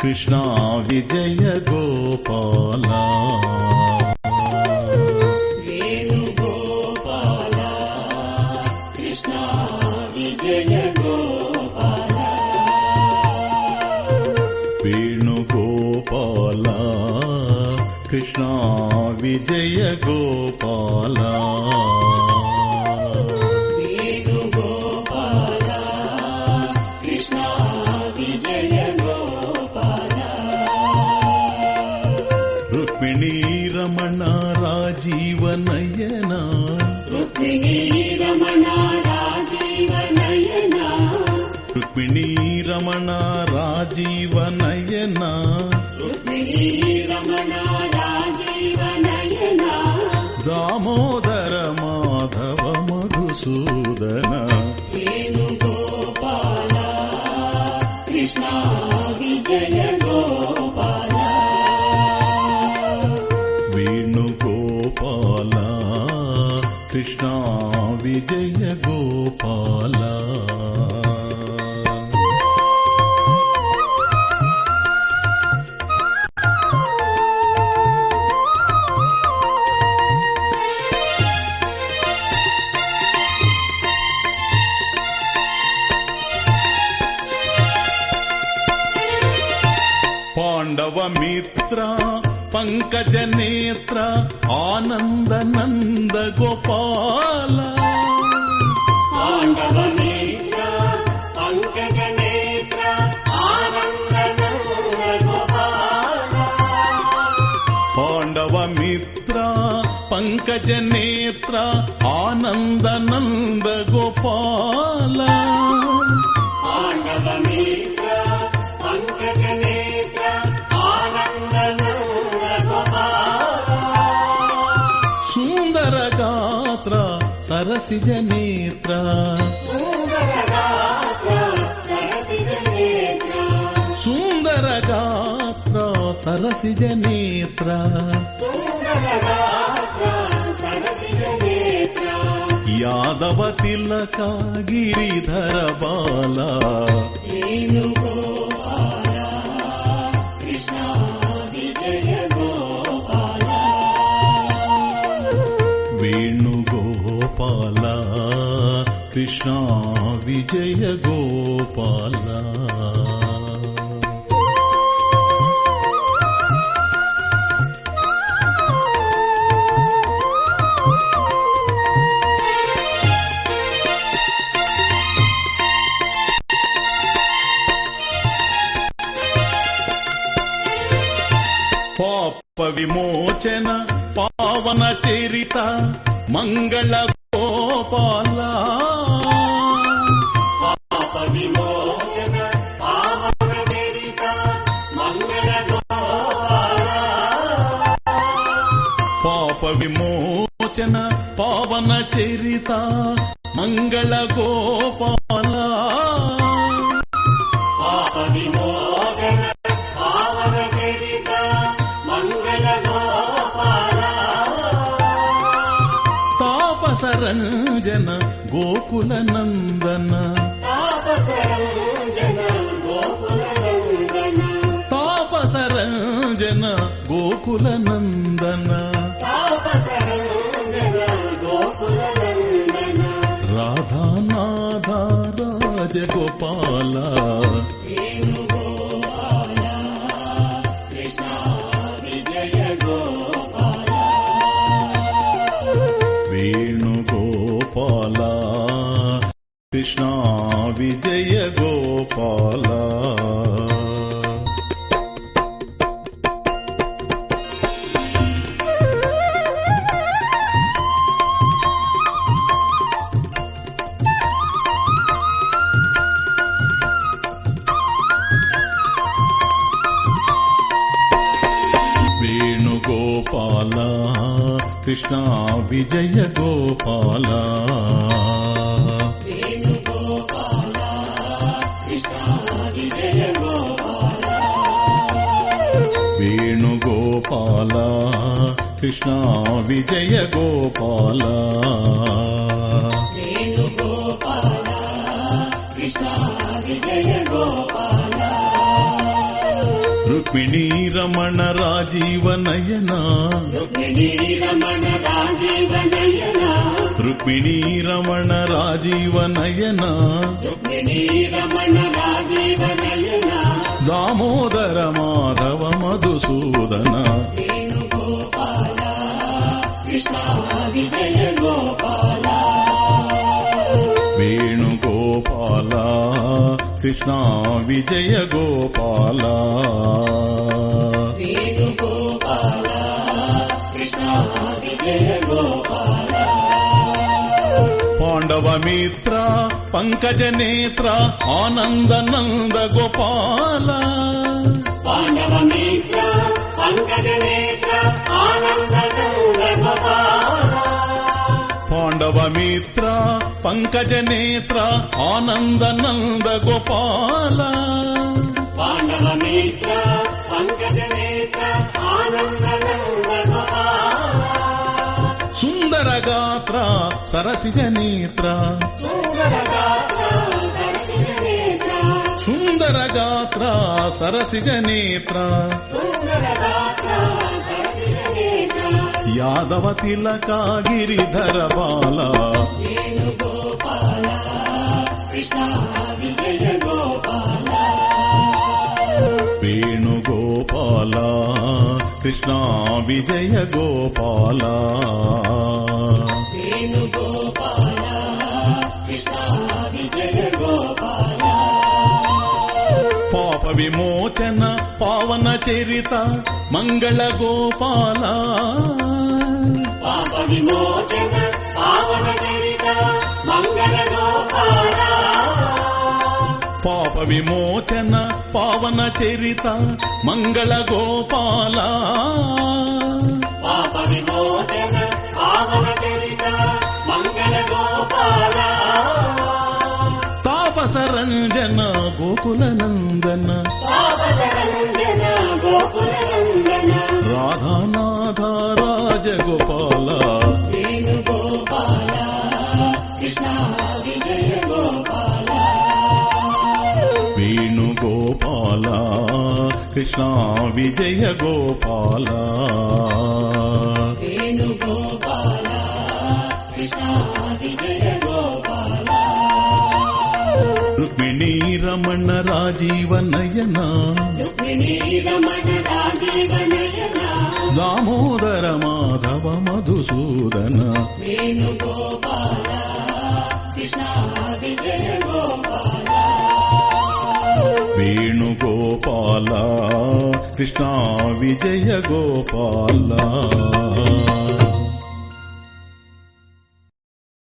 విజయ గోపాల వేణుగోపాల కృష్ణ విజయ గోపాల రుక్మిణీ రమణ రాజీవ నయన దామోదర మాధవ మధుసూదన. కృష్ణ విజయ గోపాల వేణుగోపాల కృష్ణ విజయ గోపాల. పాండవ మిత్ర పంకజ నేత్ర ఆనంద నంద గోపాల పాండవ నేత్ర పంకజ నేత్ర ఆనంద గోపాల పాండవ మిత్ర పంకజ నేత్ర ఆనంద నంద గోపాల సరసిజ నేత్ర సుందర గాత్ర సరసిజ నేత్ర సుందర గాత్ర సరసిజ నేత్ర కృష్ణ విజయ గోపాల. పాప విమోచన పావన చరిత మంగళ గోపాల. పాప విమోచన పావన చరిత మంగళ గోపాల. తాపసరంజన గోకుల నందన. తాపసరంజన గోకుల నందన తాపసరంజన రాధానాథ రాజగోపాల. విజయ గోపాల. వేణుగోపాల కృష్ణ విజయ గోపాలా. వేణుగోపాల కృష్ణ విజయ గోపాల. వేణుగోపాల కృష్ణ విజయ గోపాల రుక్మిణీ రమణ రాజీవ నయన. రుక్మిణీ రమణ రాజీవ నయన. దామోదర మాధవ మధుసూదన. వేణుగోపాల కృష్ణ విజయ గోపాల. పాండవ మిత్ర పంకజ నేత్ర ఆనంద నంద గోపాల. పాండవ మిత్ర పంకజ నేత్ర ఆనంద గోపాల. పాండవ మిత్ర పంకజ నేత్ర ఆనంద నంద గోపాల. పాండవ సరసిజ నేత్ర. సుందర గాత్ర సరసిజ నేత్ర. యాదవ తిలక గిరిధర బాల. కృష్ణ విజయ గోపాల. వేణుగోపాల కృష్ణ విజయ గోపాల. పాప విమోచన పావన చరిత మంగళ గోపాల. పాప విమోచన పావన చరిత మంగళ గోపాల. పాప విమోచన పావన చరిత మంగళ గోపాల. పాప విమోచన పావన చరిత మంగళ గోపాల. తాపస రంజన గోకుల నందన పాపరంజన గోకుల నందన రాధానాథ రాజగోపాల కృష్ణ విజయ గోపాల. రుక్మిణీ రమణ రాజీవ నయన దామోదర మాధవ మధుసూదన. వేణుగోపాల కృష్ణ విజయ గోపాల. వేణుగోపాల కృష్ణ విజయ గోపాల